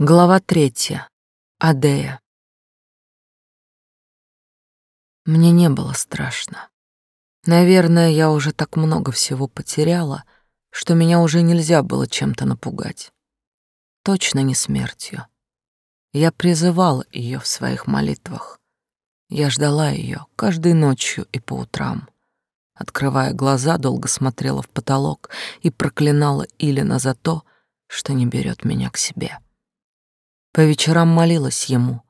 Глава третья. Адея. Мне не было страшно. Наверное, я уже так много всего потеряла, что меня уже нельзя было чем-то напугать. Точно не смертью. Я призывала ее в своих молитвах. Я ждала ее каждой ночью и по утрам. Открывая глаза, долго смотрела в потолок и проклинала Илина за то, что не берет меня к себе. По вечерам молилась ему,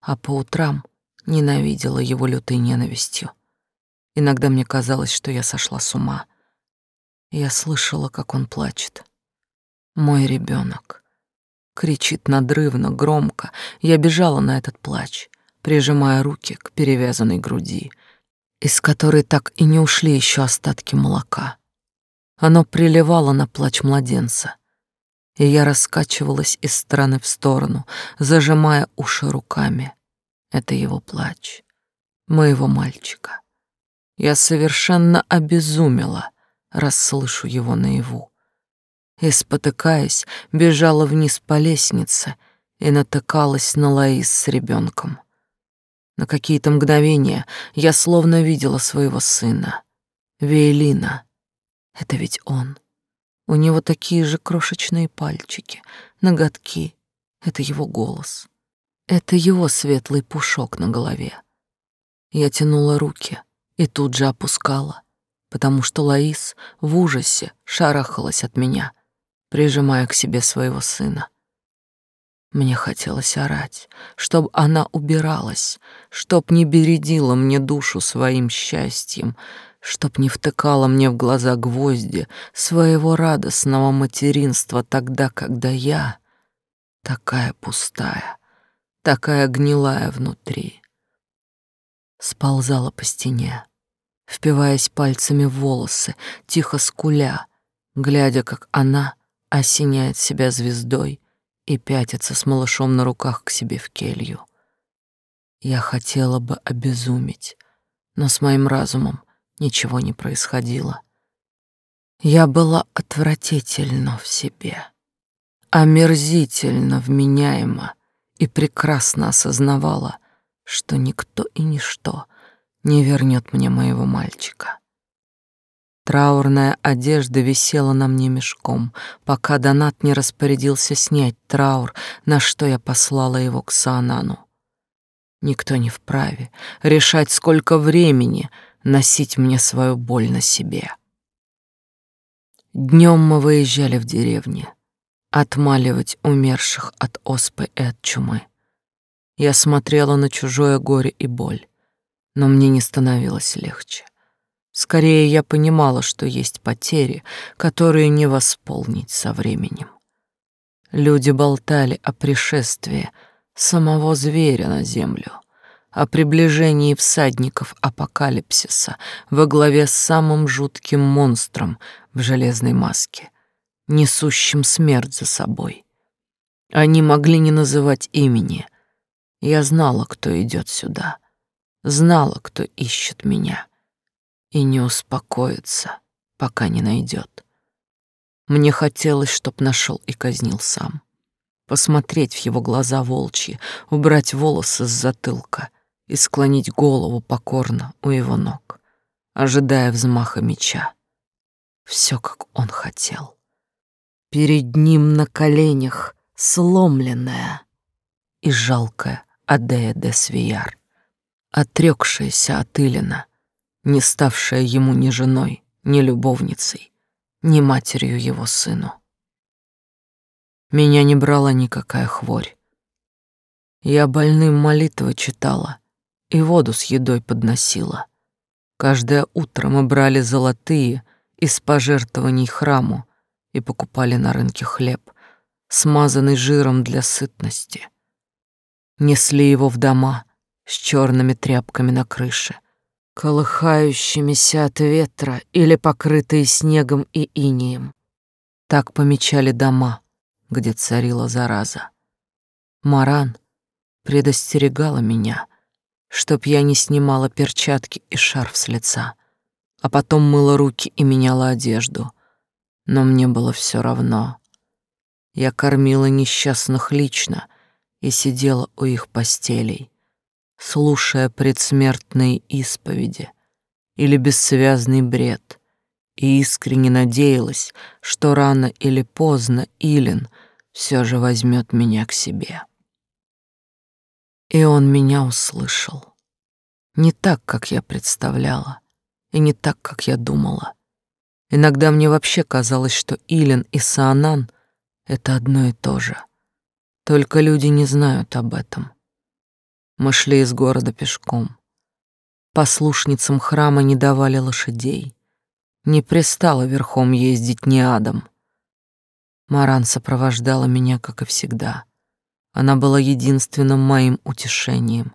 а по утрам ненавидела его лютой ненавистью. Иногда мне казалось, что я сошла с ума. Я слышала, как он плачет. Мой ребенок кричит надрывно, громко. Я бежала на этот плач, прижимая руки к перевязанной груди, из которой так и не ушли еще остатки молока. Оно приливало на плач младенца и я раскачивалась из стороны в сторону, зажимая уши руками. Это его плач, моего мальчика. Я совершенно обезумела, раз слышу его наяву. И, спотыкаясь, бежала вниз по лестнице и натыкалась на Лаис с ребенком. На какие-то мгновения я словно видела своего сына, Вейлина. Это ведь он. У него такие же крошечные пальчики, ноготки. Это его голос. Это его светлый пушок на голове. Я тянула руки и тут же опускала, потому что Лаис в ужасе шарахалась от меня, прижимая к себе своего сына. Мне хотелось орать, чтоб она убиралась, чтоб не бередила мне душу своим счастьем, чтоб не втыкала мне в глаза гвозди своего радостного материнства тогда, когда я такая пустая, такая гнилая внутри. Сползала по стене, впиваясь пальцами в волосы, тихо скуля, глядя, как она осеняет себя звездой и пятится с малышом на руках к себе в келью. Я хотела бы обезуметь, но с моим разумом ничего не происходило. Я была отвратительно в себе, омерзительно вменяема и прекрасно осознавала, что никто и ничто не вернет мне моего мальчика. Траурная одежда висела на мне мешком, пока Донат не распорядился снять траур, на что я послала его к Саанану. Никто не вправе решать, сколько времени — носить мне свою боль на себе. Днем мы выезжали в деревни, отмаливать умерших от оспы и от чумы. Я смотрела на чужое горе и боль, но мне не становилось легче. Скорее, я понимала, что есть потери, которые не восполнить со временем. Люди болтали о пришествии самого зверя на землю, о приближении всадников апокалипсиса во главе с самым жутким монстром в железной маске, несущим смерть за собой. Они могли не называть имени. Я знала, кто идет сюда, знала, кто ищет меня, и не успокоится, пока не найдет. Мне хотелось, чтоб нашел и казнил сам посмотреть в его глаза волчьи, убрать волосы с затылка — и склонить голову покорно у его ног, ожидая взмаха меча. Все, как он хотел. Перед ним на коленях сломленная и жалкая Адея де Свияр, отрекшаяся от Илина, не ставшая ему ни женой, ни любовницей, ни матерью его сыну. Меня не брала никакая хворь. Я больным молитвы читала, и воду с едой подносила. Каждое утро мы брали золотые из пожертвований храму и покупали на рынке хлеб, смазанный жиром для сытности. Несли его в дома с черными тряпками на крыше, колыхающимися от ветра или покрытые снегом и инием. Так помечали дома, где царила зараза. Маран предостерегала меня — чтоб я не снимала перчатки и шарф с лица, а потом мыла руки и меняла одежду. Но мне было все равно. Я кормила несчастных лично и сидела у их постелей, слушая предсмертные исповеди или бессвязный бред, и искренне надеялась, что рано или поздно Илин все же возьмет меня к себе. И он меня услышал. Не так, как я представляла, и не так, как я думала. Иногда мне вообще казалось, что Илин и Саанан — это одно и то же. Только люди не знают об этом. Мы шли из города пешком. Послушницам храма не давали лошадей. Не пристало верхом ездить ни адом. Маран сопровождала меня, как и всегда. Она была единственным моим утешением,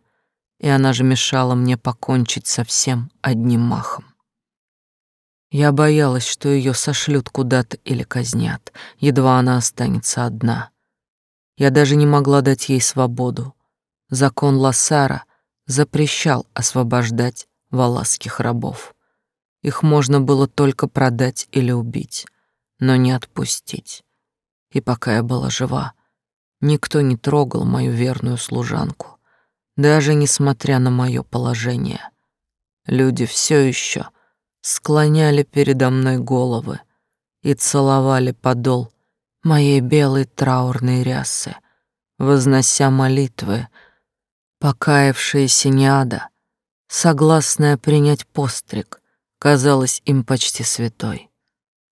и она же мешала мне покончить со всем одним махом. Я боялась, что ее сошлют куда-то или казнят, едва она останется одна. Я даже не могла дать ей свободу. Закон Лассара запрещал освобождать валасских рабов. Их можно было только продать или убить, но не отпустить. И пока я была жива, никто не трогал мою верную служанку, даже несмотря на мое положение. Люди все еще склоняли передо мной головы и целовали подол моей белой траурной рясы, вознося молитвы, покаявшаяся Неада, согласная принять постриг, казалась им почти святой.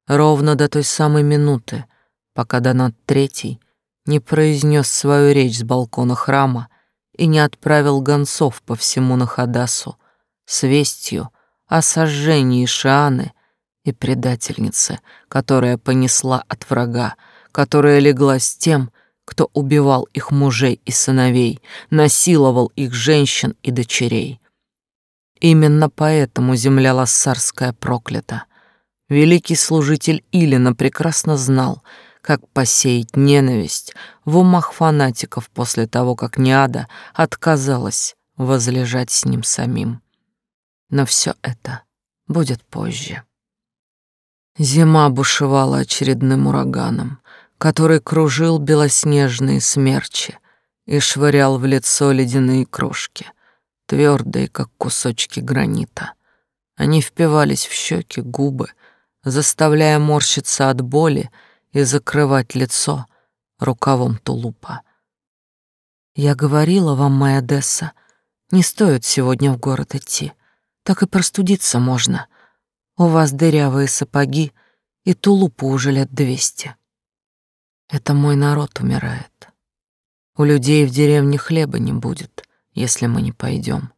Ровно до той самой минуты, пока Донат Третий не произнес свою речь с балкона храма и не отправил гонцов по всему Нахадасу с вестью о сожжении Шианы и предательнице, которая понесла от врага, которая легла с тем, кто убивал их мужей и сыновей, насиловал их женщин и дочерей. Именно поэтому земля Лассарская проклята. Великий служитель Илина прекрасно знал, как посеять ненависть в умах фанатиков после того, как Неада отказалась возлежать с ним самим. Но все это будет позже. Зима бушевала очередным ураганом, который кружил белоснежные смерчи и швырял в лицо ледяные крошки твердые, как кусочки гранита. Они впивались в щеки, губы, заставляя морщиться от боли и закрывать лицо рукавом тулупа. Я говорила вам, моя Десса, не стоит сегодня в город идти, так и простудиться можно. У вас дырявые сапоги, и тулупу уже лет двести. Это мой народ умирает. У людей в деревне хлеба не будет если мы не пойдем.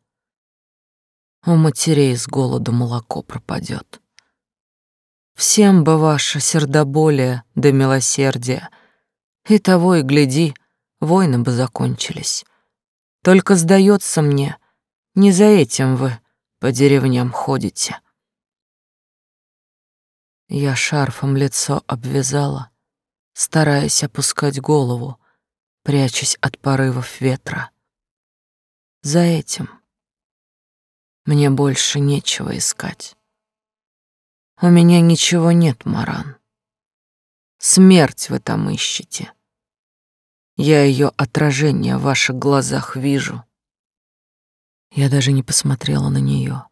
У матерей с голоду молоко пропадет. Всем бы ваше сердоболие да милосердие, и того и гляди, войны бы закончились. Только сдается мне, не за этим вы по деревням ходите. Я шарфом лицо обвязала, стараясь опускать голову, прячась от порывов ветра. За этим. Мне больше нечего искать. У меня ничего нет, Маран. Смерть вы там ищете. Я ее отражение в ваших глазах вижу. Я даже не посмотрела на нее,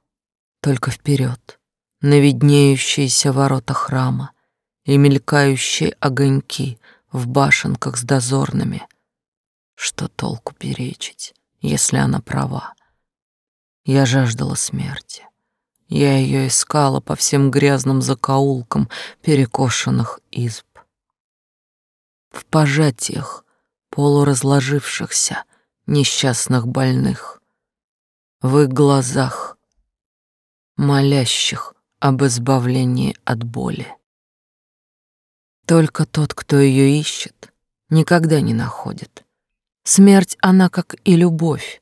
только вперед, на виднеющиеся ворота храма и мелькающие огоньки в башенках с дозорными. Что толку перечить? если она права. Я жаждала смерти. Я ее искала по всем грязным закоулкам перекошенных изб. В пожатиях полуразложившихся несчастных больных, в их глазах, молящих об избавлении от боли. Только тот, кто ее ищет, никогда не находит. Смерть, она, как и любовь,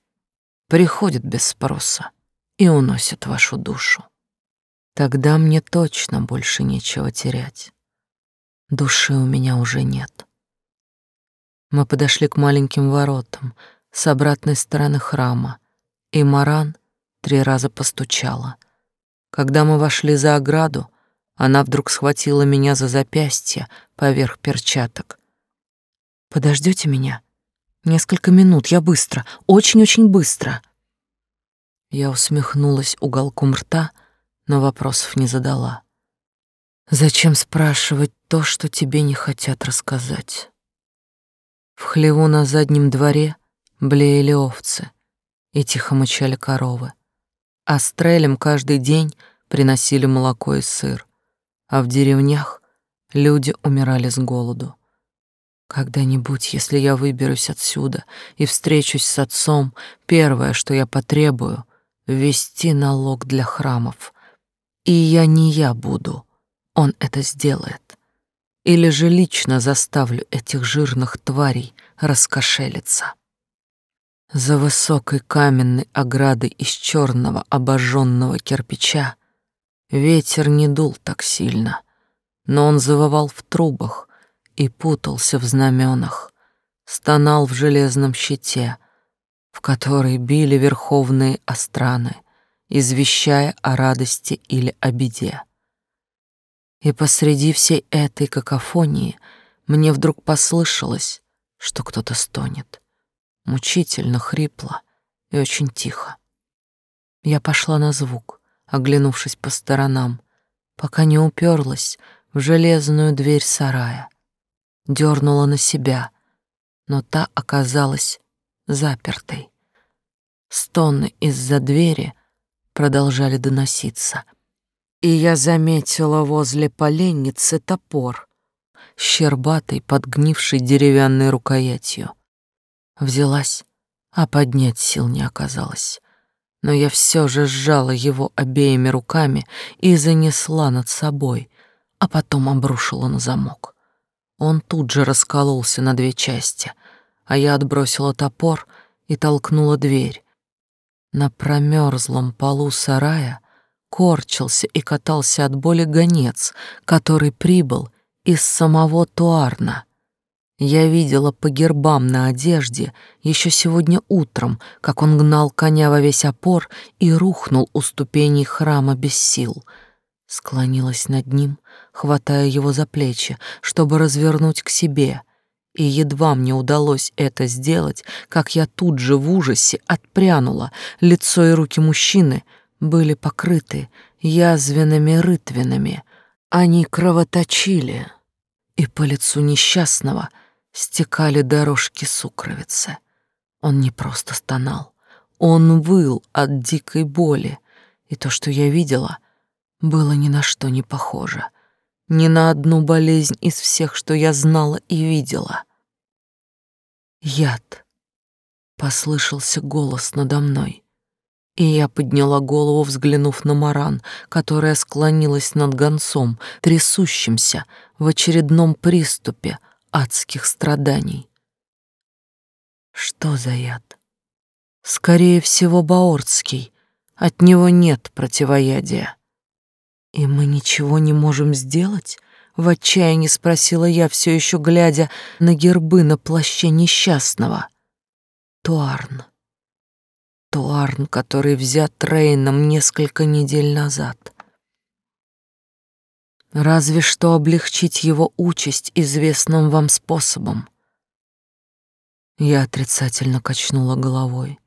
приходит без спроса и уносит вашу душу. Тогда мне точно больше нечего терять. Души у меня уже нет. Мы подошли к маленьким воротам с обратной стороны храма, и Маран три раза постучала. Когда мы вошли за ограду, она вдруг схватила меня за запястье поверх перчаток Подождете меня? Несколько минут, я быстро, очень-очень быстро. Я усмехнулась уголком рта, но вопросов не задала. Зачем спрашивать то, что тебе не хотят рассказать? В хлеву на заднем дворе блеяли овцы и тихо мычали коровы. А стрелям каждый день приносили молоко и сыр, а в деревнях люди умирали с голоду. Когда-нибудь, если я выберусь отсюда и встречусь с отцом, первое, что я потребую — ввести налог для храмов. И я не я буду, он это сделает. Или же лично заставлю этих жирных тварей раскошелиться. За высокой каменной оградой из черного обожженного кирпича ветер не дул так сильно, но он завывал в трубах и путался в знаменах, стонал в железном щите, в который били верховные остраны, извещая о радости или о беде. И посреди всей этой какофонии мне вдруг послышалось, что кто-то стонет. Мучительно, хрипло и очень тихо. Я пошла на звук, оглянувшись по сторонам, пока не уперлась в железную дверь сарая. Дернула на себя, но та оказалась запертой. Стоны из-за двери продолжали доноситься — и я заметила возле поленницы топор, щербатый, подгнивший деревянной рукоятью. Взялась, а поднять сил не оказалось. Но я все же сжала его обеими руками и занесла над собой, а потом обрушила на замок. Он тут же раскололся на две части, а я отбросила топор и толкнула дверь. На промерзлом полу сарая корчился и катался от боли гонец, который прибыл из самого Туарна. Я видела по гербам на одежде еще сегодня утром, как он гнал коня во весь опор и рухнул у ступеней храма без сил. Склонилась над ним, хватая его за плечи, чтобы развернуть к себе — и едва мне удалось это сделать, как я тут же в ужасе отпрянула. Лицо и руки мужчины были покрыты язвенными рытвинами. Они кровоточили, и по лицу несчастного стекали дорожки сукровицы. Он не просто стонал, он выл от дикой боли, и то, что я видела, было ни на что не похоже, ни на одну болезнь из всех, что я знала и видела. Яд. Послышался голос надо мной. И я подняла голову, взглянув на Маран, которая склонилась над гонцом, трясущимся в очередном приступе адских страданий. Что за яд? Скорее всего, баордский. От него нет противоядия. И мы ничего не можем сделать? В отчаянии спросила я, все еще глядя на гербы на плаще несчастного. Туарн. Туарн, который взят Рейном несколько недель назад. Разве что облегчить его участь известным вам способом. Я отрицательно качнула головой,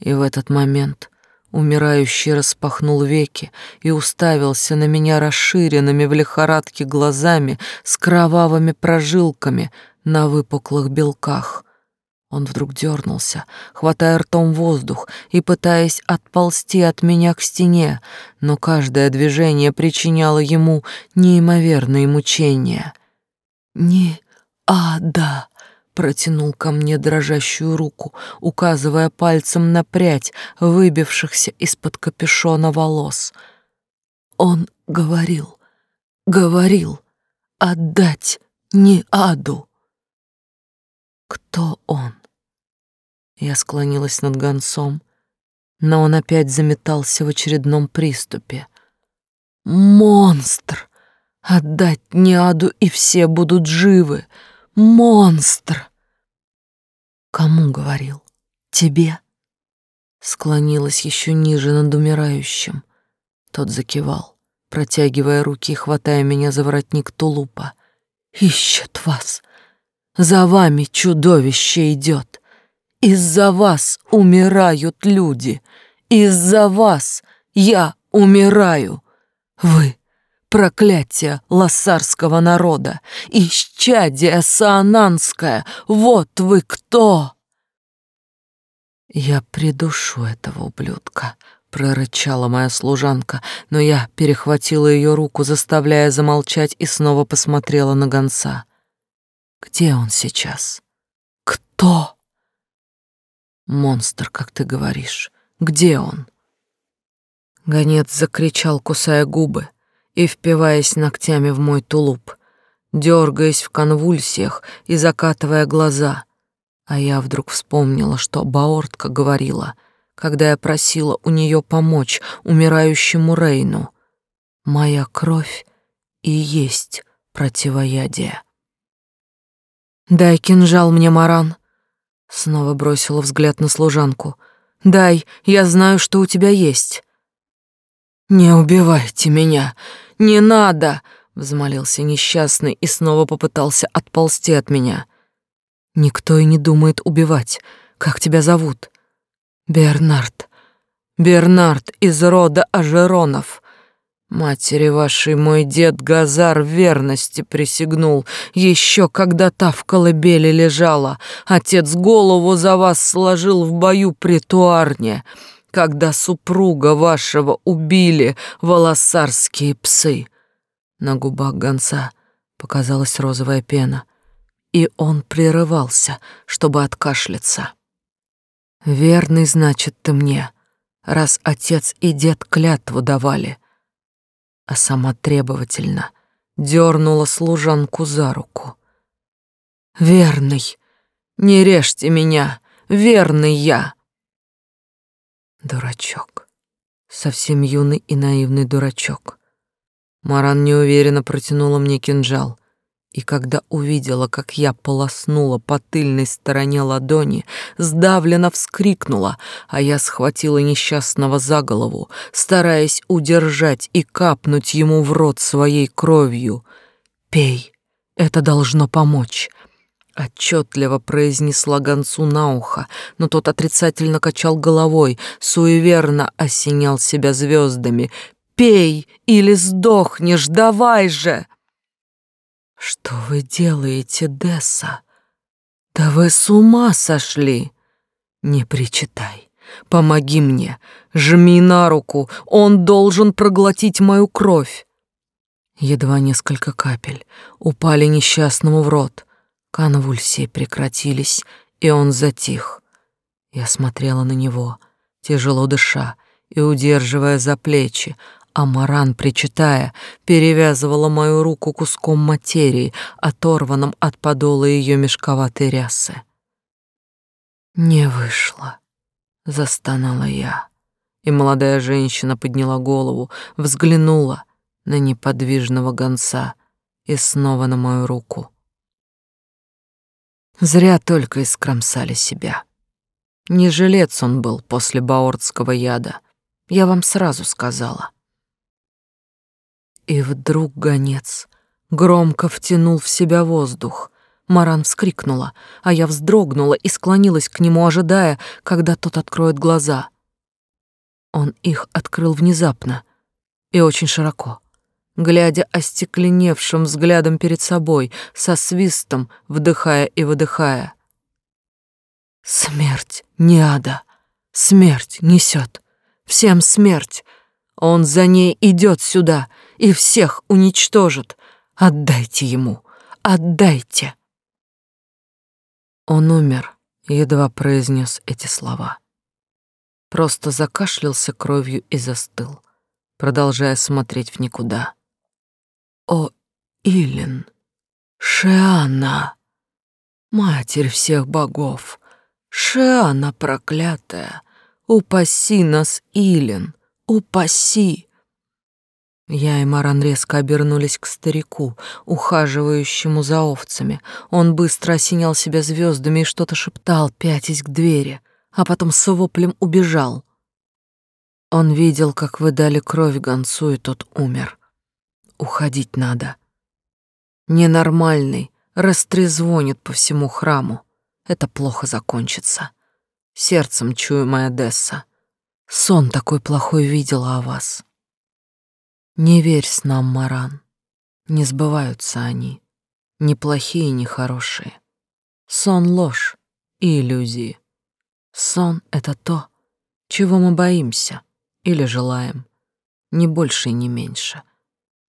и в этот момент умирающий распахнул веки и уставился на меня расширенными в лихорадке глазами с кровавыми прожилками на выпуклых белках — он вдруг дернулся, хватая ртом воздух и пытаясь отползти от меня к стене, но каждое движение причиняло ему неимоверные мучения. «Не ада!» — протянул ко мне дрожащую руку, указывая пальцем на прядь выбившихся из-под капюшона волос. Он говорил, говорил, отдать не аду. Кто он? Я склонилась над гонцом, но он опять заметался в очередном приступе. «Монстр! Отдать Ниаду, и все будут живы! Монстр!» «Кому говорил? Тебе?» Склонилась еще ниже над умирающим. Тот закивал, протягивая руки и хватая меня за воротник тулупа. «Ищет вас! За вами чудовище идет. Из-за вас умирают люди. Из-за вас я умираю. Вы — проклятие лассарского народа, исчадие саананское, вот вы кто!» «Я придушу этого ублюдка», — прорычала моя служанка, но я перехватила ее руку, заставляя замолчать, и снова посмотрела на гонца. «Где он сейчас?» «Кто?» «Монстр, как ты говоришь. Где он?» Гонец закричал, кусая губы и впиваясь ногтями в мой тулуп, дергаясь в конвульсиях и закатывая глаза. А я вдруг вспомнила, что Баортка говорила, когда я просила у нее помочь умирающему Рейну. «Моя кровь и есть противоядие». «Дай кинжал мне, Маран!» Снова бросила взгляд на служанку. «Дай, я знаю, что у тебя есть». «Не убивайте меня! Не надо!» — взмолился несчастный и снова попытался отползти от меня. «Никто и не думает убивать. Как тебя зовут?» «Бернард. Бернард из рода Ажеронов. Матери вашей мой дед Газар верности присягнул, еще когда та в колыбели лежала. Отец голову за вас сложил в бою при Туарне когда супруга вашего убили волосарские псы. На губах гонца показалась розовая пена, и он прерывался, чтобы откашляться. «Верный, значит, ты мне, раз отец и дед клятву давали». А сама требовательно дернула служанку за руку. «Верный, не режьте меня, верный я!» Дурачок. Совсем юный и наивный дурачок. Маран неуверенно протянула мне кинжал, и когда увидела, как я полоснула по тыльной стороне ладони, сдавленно вскрикнула, а я схватила несчастного за голову, стараясь удержать и капнуть ему в рот своей кровью. «Пей, это должно помочь. Отчетливо произнесла гонцу на ухо, но тот отрицательно качал головой, суеверно осенял себя звездами. «Пей или сдохнешь, давай же!» «Что вы делаете, Десса? Да вы с ума сошли!» «Не причитай, помоги мне, жми на руку, он должен проглотить мою кровь!» Едва несколько капель упали несчастному в рот — Конвульсии прекратились, и он затих. Я смотрела на него, тяжело дыша и удерживая за плечи, а Маран, причитая, перевязывала мою руку куском материи, оторванным от подола ее мешковатой рясы. «Не вышло», — застонала я, и молодая женщина подняла голову, взглянула на неподвижного гонца и снова на мою руку. Зря только искромсали себя. Не жилец он был после баордского яда, я вам сразу сказала. И вдруг гонец громко втянул в себя воздух. Маран вскрикнула, а я вздрогнула и склонилась к нему, ожидая, когда тот откроет глаза. Он их открыл внезапно и очень широко глядя остекленевшим взглядом перед собой, со свистом вдыхая и выдыхая. Смерть не ада, смерть несет, всем смерть. Он за ней идет сюда и всех уничтожит. Отдайте ему, отдайте. Он умер, едва произнес эти слова. Просто закашлялся кровью и застыл, продолжая смотреть в никуда. О, Илин, Шиана, Матерь всех богов, Шиана проклятая, упаси нас, Илин, упаси!» Я и Маран резко обернулись к старику, ухаживающему за овцами. Он быстро осенял себя звездами и что-то шептал, пятясь к двери, а потом с воплем убежал. Он видел, как вы дали кровь гонцу, и тот умер. Уходить надо. Ненормальный, растрезвонит по всему храму. Это плохо закончится. Сердцем чую моя Десса. Сон такой плохой видела о вас. Не верь с нам, Маран. Не сбываются они. Ни плохие, ни хорошие. Сон — ложь и иллюзии. Сон — это то, чего мы боимся или желаем. Ни больше и ни меньше.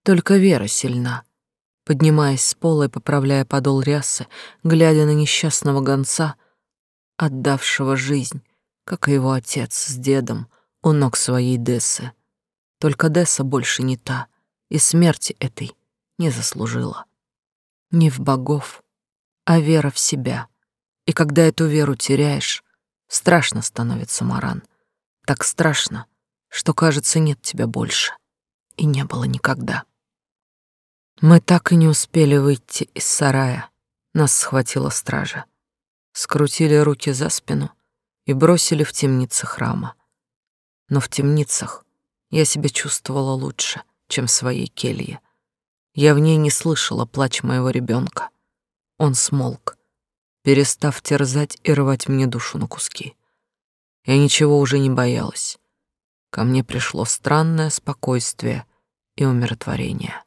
Только вера сильна. Поднимаясь с пола и поправляя подол рясы, глядя на несчастного гонца, отдавшего жизнь, как и его отец с дедом, у ног своей Дессы. Только Десса больше не та, и смерти этой не заслужила. Не в богов, а вера в себя. И когда эту веру теряешь, страшно становится, Маран. Так страшно, что, кажется, нет тебя больше. И не было никогда. Мы так и не успели выйти из сарая. Нас схватила стража. Скрутили руки за спину и бросили в темницы храма. Но в темницах я себя чувствовала лучше, чем в своей келье. Я в ней не слышала плач моего ребенка. Он смолк, перестав терзать и рвать мне душу на куски. Я ничего уже не боялась. Ко мне пришло странное спокойствие и умиротворение.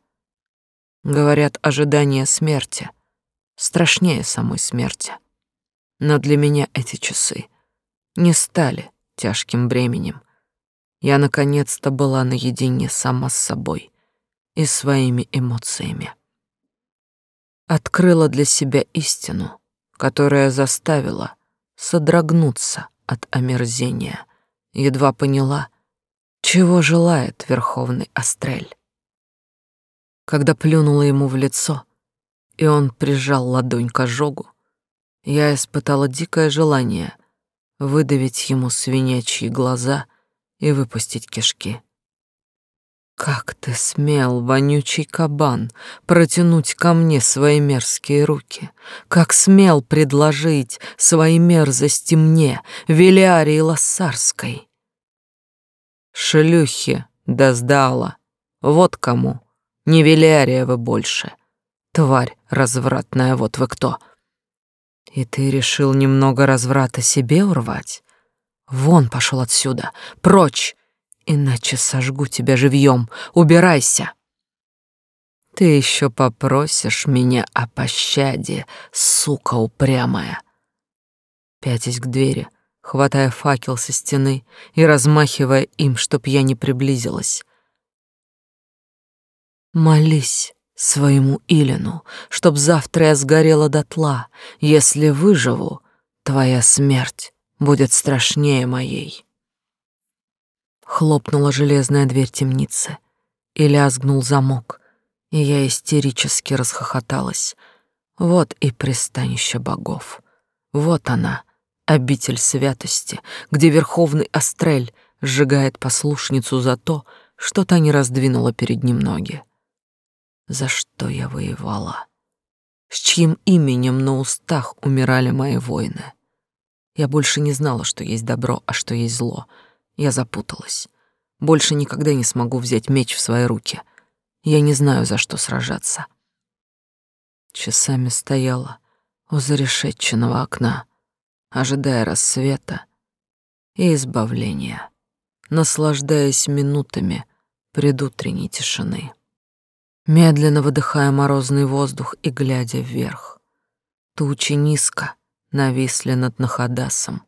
Говорят, ожидание смерти страшнее самой смерти. Но для меня эти часы не стали тяжким бременем, я наконец-то была наедине сама с собой и своими эмоциями. Открыла для себя истину, которая заставила содрогнуться от омерзения, едва поняла, чего желает Верховный Астрель. Когда плюнула ему в лицо, и он прижал ладонь к ожогу, я испытала дикое желание выдавить ему свинячьи глаза — и выпустить кишки. Как ты смел, вонючий кабан, протянуть ко мне свои мерзкие руки? Как смел предложить свои мерзости мне, Велиарии Лассарской? Шлюхи да сдала, вот кому, не Велиария вы больше. Тварь развратная, вот вы кто. И ты решил немного разврата себе урвать? Вон пошел отсюда, прочь, иначе сожгу тебя живьем. Убирайся. Ты еще попросишь меня о пощаде, сука упрямая. Пятясь к двери, хватая факел со стены и размахивая им, чтоб я не приблизилась. Молись своему Илину, чтоб завтра я сгорела дотла. Если выживу, твоя смерть будет страшнее моей. Хлопнула железная дверь темницы, и лязгнул замок, и я истерически расхохоталась. Вот и пристанище богов. Вот она, обитель святости, где верховный Астрель сжигает послушницу за то, что та не раздвинула перед ним ноги. За что я воевала? С чьим именем на устах умирали мои воины? Я больше не знала, что есть добро, а что есть зло. Я запуталась. Больше никогда не смогу взять меч в свои руки. Я не знаю, за что сражаться. Часами стояла у зарешетченного окна, ожидая рассвета и избавления, наслаждаясь минутами предутренней тишины, медленно выдыхая морозный воздух и глядя вверх. Тучи низко, нависли над Нахадасом,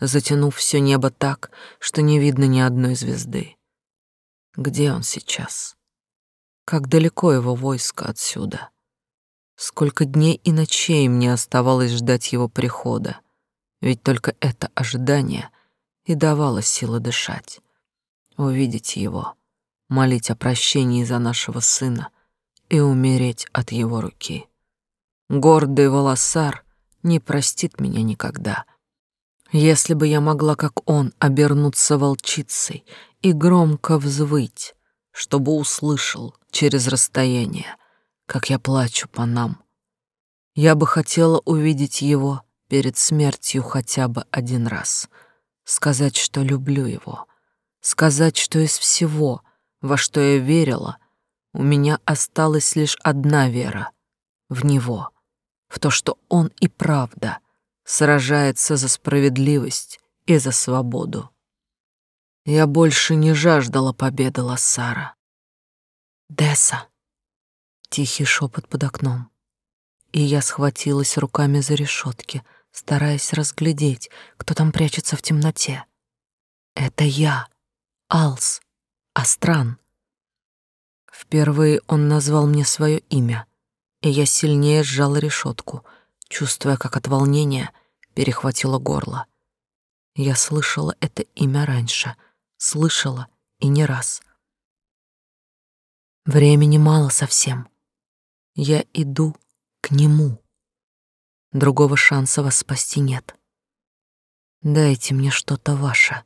затянув все небо так, что не видно ни одной звезды. Где он сейчас? Как далеко его войско отсюда? Сколько дней и ночей мне оставалось ждать его прихода, ведь только это ожидание и давало силы дышать, увидеть его, молить о прощении за нашего сына и умереть от его руки. Гордый волосар — не простит меня никогда. Если бы я могла, как он, обернуться волчицей и громко взвыть, чтобы услышал через расстояние, как я плачу по нам, я бы хотела увидеть его перед смертью хотя бы один раз, сказать, что люблю его, сказать, что из всего, во что я верила, у меня осталась лишь одна вера — в него — в то, что он и правда сражается за справедливость и за свободу. Я больше не жаждала победы Лассара. «Десса!» — тихий шепот под окном. И я схватилась руками за решетки, стараясь разглядеть, кто там прячется в темноте. «Это я, Алс, Астран». Впервые он назвал мне свое имя, и я сильнее сжала решетку, чувствуя, как от волнения перехватило горло. Я слышала это имя раньше, слышала и не раз. Времени мало совсем. Я иду к нему. Другого шанса вас спасти нет. Дайте мне что-то ваше,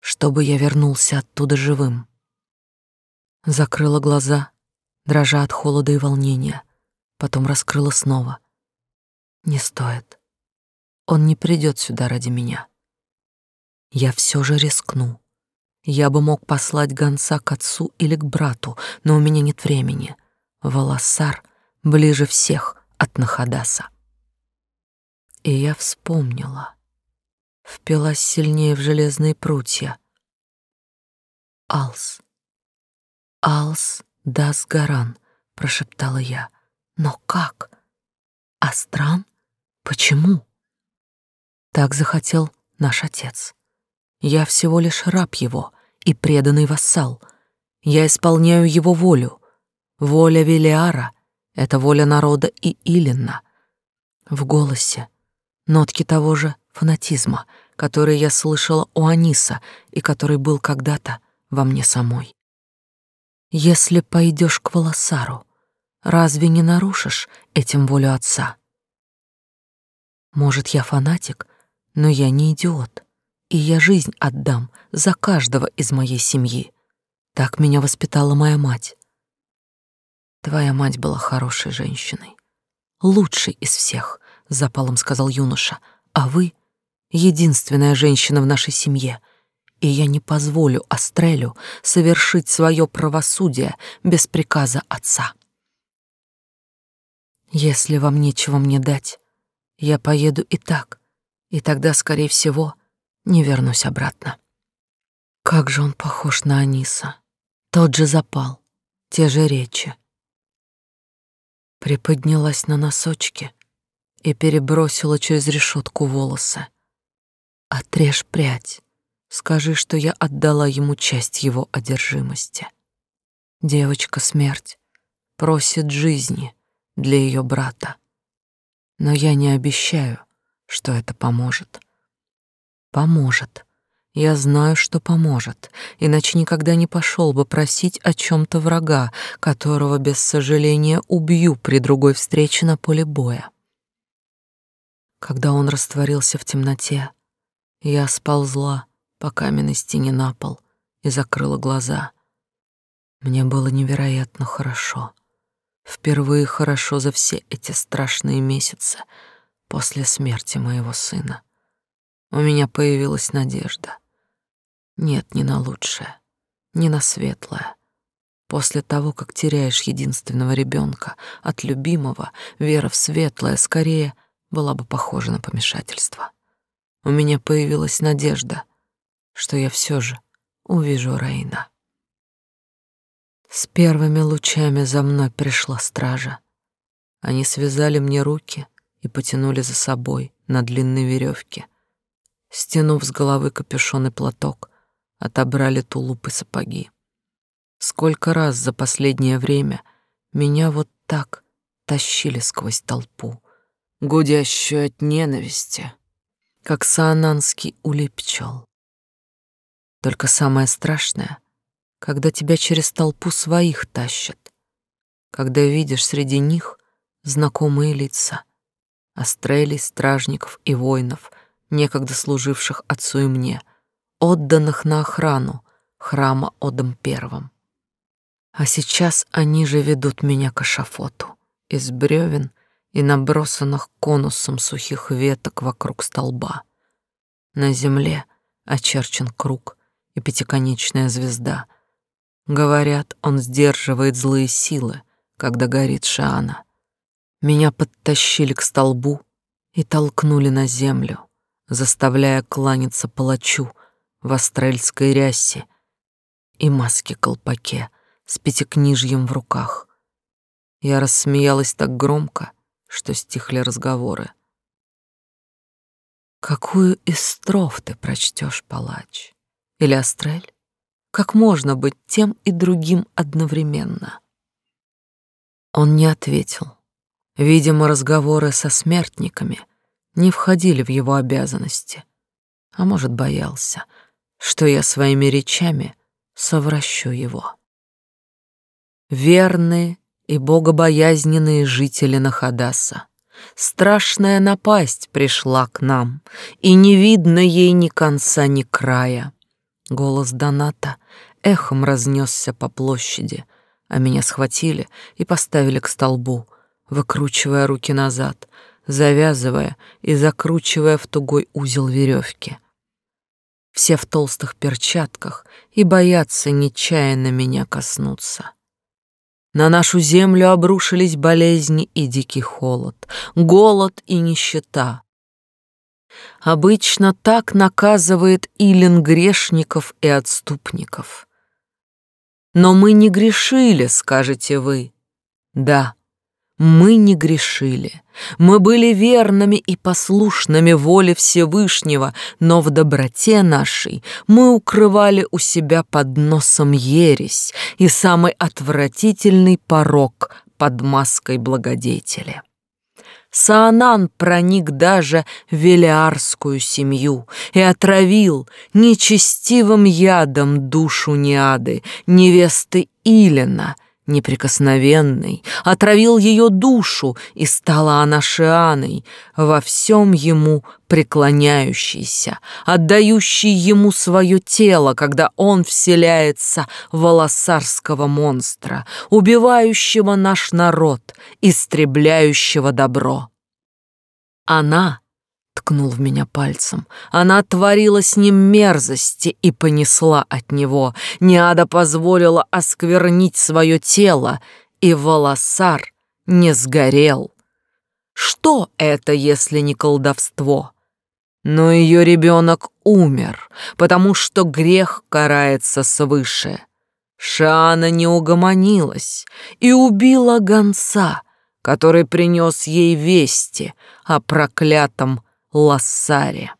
чтобы я вернулся оттуда живым. Закрыла глаза, дрожа от холода и волнения, потом раскрыла снова. Не стоит. Он не придет сюда ради меня. Я все же рискну. Я бы мог послать гонца к отцу или к брату, но у меня нет времени. Волосар ближе всех от Нахадаса. И я вспомнила, впилась сильнее в железные прутья. Алс, Алс Дасгаран, прошептала я. Но как? Астран? Почему? Так захотел наш отец. Я всего лишь раб его и преданный вассал. Я исполняю его волю. Воля Велиара — это воля народа и Илина. В голосе нотки того же фанатизма, который я слышала у Аниса и который был когда-то во мне самой. Если пойдешь к Волосару, разве не нарушишь этим волю отца? Может, я фанатик, но я не идиот, и я жизнь отдам за каждого из моей семьи. Так меня воспитала моя мать. Твоя мать была хорошей женщиной, лучшей из всех, запалом сказал юноша. А вы единственная женщина в нашей семье, и я не позволю Астрелю совершить свое правосудие без приказа отца. Если вам нечего мне дать, я поеду и так, и тогда, скорее всего, не вернусь обратно. Как же он похож на Аниса. Тот же запал, те же речи, приподнялась на носочки и перебросила через решетку волосы. Отрежь прядь, скажи, что я отдала ему часть его одержимости. Девочка смерть просит жизни для ее брата, но я не обещаю, что это поможет. Поможет. Я знаю, что поможет, иначе никогда не пошел бы просить о чем то врага, которого без сожаления убью при другой встрече на поле боя. Когда он растворился в темноте, я сползла по каменной стене на пол и закрыла глаза. Мне было невероятно хорошо. Впервые хорошо за все эти страшные месяцы после смерти моего сына. У меня появилась надежда. Нет, не на лучшее, не на светлое. После того, как теряешь единственного ребенка от любимого, вера в светлое скорее была бы похожа на помешательство. У меня появилась надежда, что я все же увижу Рейна. С первыми лучами за мной пришла стража. Они связали мне руки и потянули за собой на длинной веревке — Стянув с головы капюшон и платок, отобрали тулуп и сапоги. Сколько раз за последнее время меня вот так тащили сквозь толпу, гудящую от ненависти, как саананский улей пчел. Только самое страшное, когда тебя через толпу своих тащат, когда видишь среди них знакомые лица, астрелей, стражников и воинов, некогда служивших отцу и мне, отданных на охрану храма Одом Первым. А сейчас они же ведут меня к эшафоту из бревен и набросанных конусом сухих веток вокруг столба. На земле очерчен круг и пятиконечная звезда. Говорят, он сдерживает злые силы, когда горит Шаана. Меня подтащили к столбу и толкнули на землю, заставляя кланяться палачу в астрельской рясе и маске-колпаке с пятикнижьем в руках. Я рассмеялась так громко, что стихли разговоры. Какую из строф ты прочтешь, палач? Или Астрель? Как можно быть тем и другим одновременно? Он не ответил. Видимо, разговоры со смертниками не входили в его обязанности. А может, боялся, что я своими речами совращу его. Верные и богобоязненные жители Нахадаса Страшная напасть пришла к нам, и не видно ей ни конца, ни края. Голос Доната эхом разнесся по площади, а меня схватили и поставили к столбу, выкручивая руки назад, завязывая и закручивая в тугой узел веревки. Все в толстых перчатках и боятся нечаянно меня коснуться. На нашу землю обрушились болезни и дикий холод, голод и нищета. Обычно так наказывает Илин грешников и отступников. Но мы не грешили, скажете вы. Да, мы не грешили. Мы были верными и послушными воле Всевышнего, но в доброте нашей мы укрывали у себя под носом ересь и самый отвратительный порок под маской благодетеля. Саанан проник даже в велиарскую семью и отравил нечестивым ядом душу Неады, невесты Илина — неприкосновенной, отравил ее душу, и стала она Шианой, во всем ему преклоняющейся, отдающей ему свое тело, когда он вселяется в волосарского монстра, убивающего наш народ, истребляющего добро. Она ткнул в меня пальцем. Она творила с ним мерзости и понесла от него. Неада позволила осквернить свое тело, и волосар не сгорел. Что это, если не колдовство? Но ее ребенок умер, потому что грех карается свыше. Шана не угомонилась и убила гонца, который принес ей вести о проклятом Лассаре.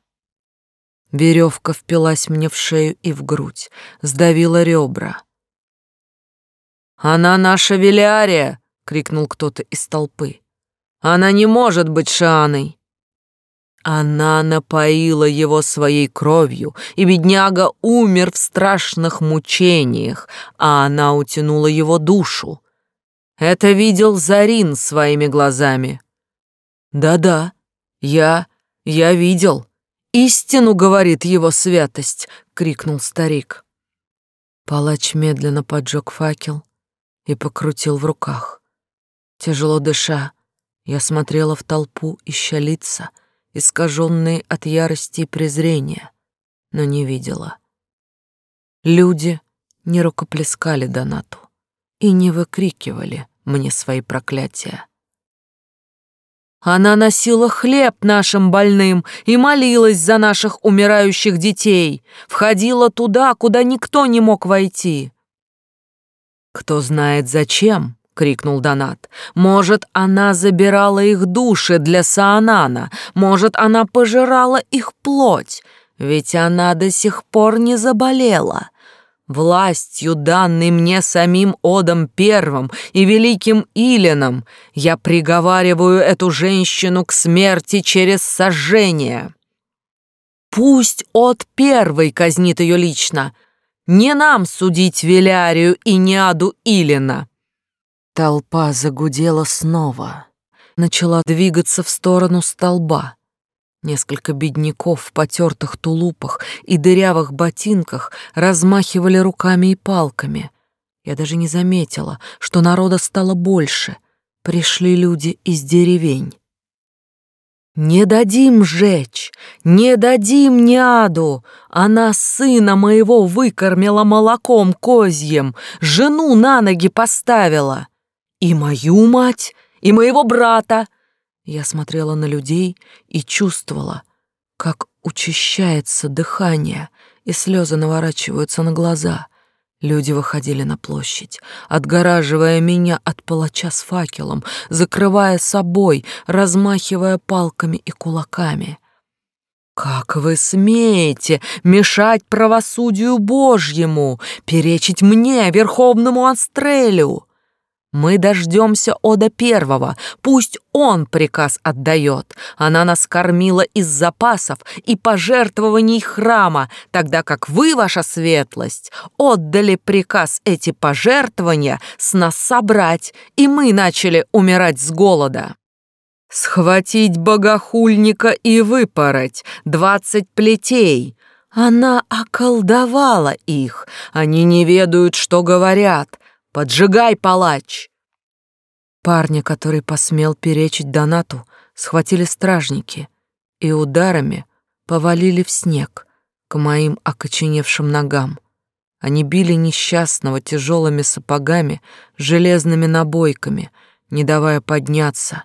Веревка впилась мне в шею и в грудь, сдавила ребра. «Она наша Велиария!» — крикнул кто-то из толпы. «Она не может быть Шаной!» Она напоила его своей кровью, и бедняга умер в страшных мучениях, а она утянула его душу. Это видел Зарин своими глазами. «Да-да, я «Я видел. Истину говорит его святость!» — крикнул старик. Палач медленно поджег факел и покрутил в руках. Тяжело дыша, я смотрела в толпу, ища лица, искаженные от ярости и презрения, но не видела. Люди не рукоплескали Донату и не выкрикивали мне свои проклятия. Она носила хлеб нашим больным и молилась за наших умирающих детей, входила туда, куда никто не мог войти. «Кто знает зачем?» — крикнул Донат. «Может, она забирала их души для Саанана, может, она пожирала их плоть, ведь она до сих пор не заболела». Властью, данной мне самим Одом Первым и Великим Илином, я приговариваю эту женщину к смерти через сожжение. Пусть Од Первый казнит ее лично, не нам судить Велярию и Неаду Илина. Толпа загудела снова, начала двигаться в сторону столба. Несколько бедняков в потертых тулупах и дырявых ботинках размахивали руками и палками. Я даже не заметила, что народа стало больше. Пришли люди из деревень. «Не дадим жечь! Не дадим няду! Она сына моего выкормила молоком козьем, жену на ноги поставила! И мою мать, и моего брата. Я смотрела на людей и чувствовала, как учащается дыхание, и слезы наворачиваются на глаза. Люди выходили на площадь, отгораживая меня от палача с факелом, закрывая собой, размахивая палками и кулаками. «Как вы смеете мешать правосудию Божьему, перечить мне, верховному Астрелю?» Мы дождемся Ода Первого, пусть он приказ отдает. Она нас кормила из запасов и пожертвований храма, тогда как вы, ваша светлость, отдали приказ эти пожертвования с нас собрать, и мы начали умирать с голода. Схватить богохульника и выпороть двадцать плетей. Она околдовала их, они не ведают, что говорят. Поджигай, палач!» Парня, который посмел перечить Донату, схватили стражники и ударами повалили в снег к моим окоченевшим ногам. Они били несчастного тяжелыми сапогами, железными набойками, не давая подняться,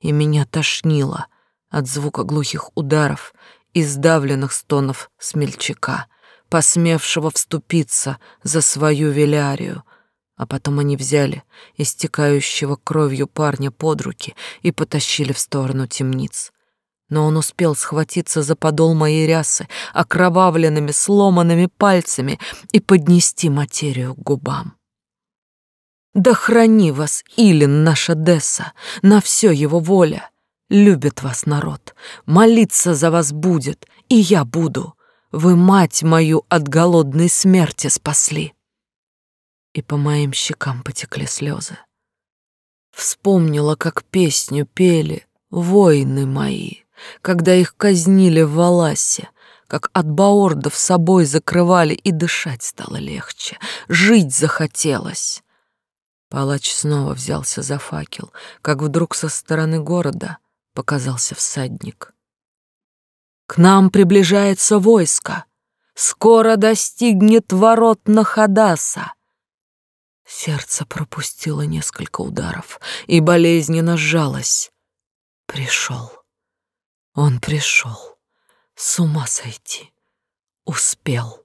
и меня тошнило от звука глухих ударов и сдавленных стонов смельчака, посмевшего вступиться за свою велярию, а потом они взяли истекающего кровью парня под руки и потащили в сторону темниц. Но он успел схватиться за подол моей рясы окровавленными, сломанными пальцами и поднести материю к губам. Да храни вас, Илин, наша Десса, на все его воля. Любит вас народ, молиться за вас будет, и я буду. Вы мать мою от голодной смерти спасли и по моим щекам потекли слезы. Вспомнила, как песню пели воины мои, когда их казнили в Валасе, как от баордов собой закрывали, и дышать стало легче, жить захотелось. Палач снова взялся за факел, как вдруг со стороны города показался всадник. «К нам приближается войско! Скоро достигнет ворот Нахадаса!» Сердце пропустило несколько ударов и болезненно сжалось. Пришел. Он пришел. С ума сойти. Успел.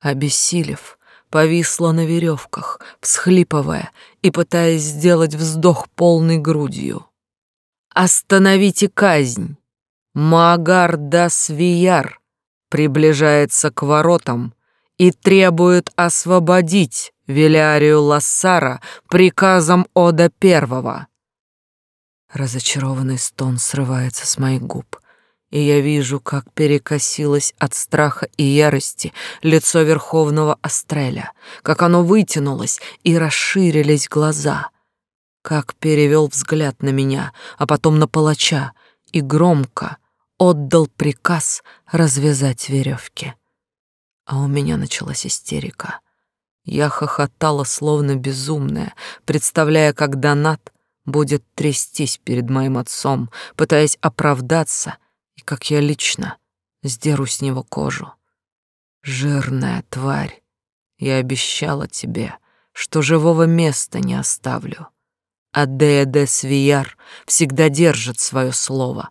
Обессилев, повисла на веревках, всхлипывая и пытаясь сделать вздох полной грудью. «Остановите казнь! Магар да Свияр приближается к воротам и требует освободить Велярию Лассара приказом Ода Первого. Разочарованный стон срывается с моих губ, и я вижу, как перекосилось от страха и ярости лицо Верховного Астреля, как оно вытянулось и расширились глаза, как перевел взгляд на меня, а потом на палача, и громко отдал приказ развязать веревки. А у меня началась истерика. Я хохотала, словно безумная, представляя, как Донат будет трястись перед моим отцом, пытаясь оправдаться, и как я лично сдеру с него кожу. Жирная тварь, я обещала тебе, что живого места не оставлю. А Деэде Свияр всегда держит свое слово.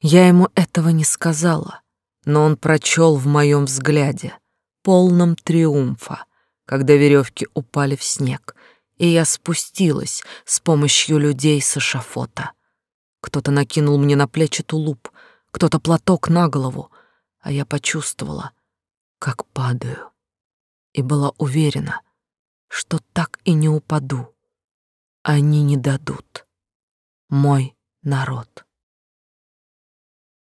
Я ему этого не сказала, но он прочел в моем взгляде — полном триумфа, когда веревки упали в снег, и я спустилась с помощью людей с эшафота. Кто-то накинул мне на плечи тулуп, кто-то платок на голову, а я почувствовала, как падаю, и была уверена, что так и не упаду. Они не дадут. Мой народ.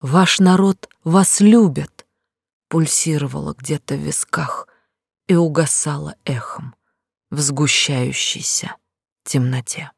Ваш народ вас любит, пульсировала где-то в висках и угасала эхом в сгущающейся темноте.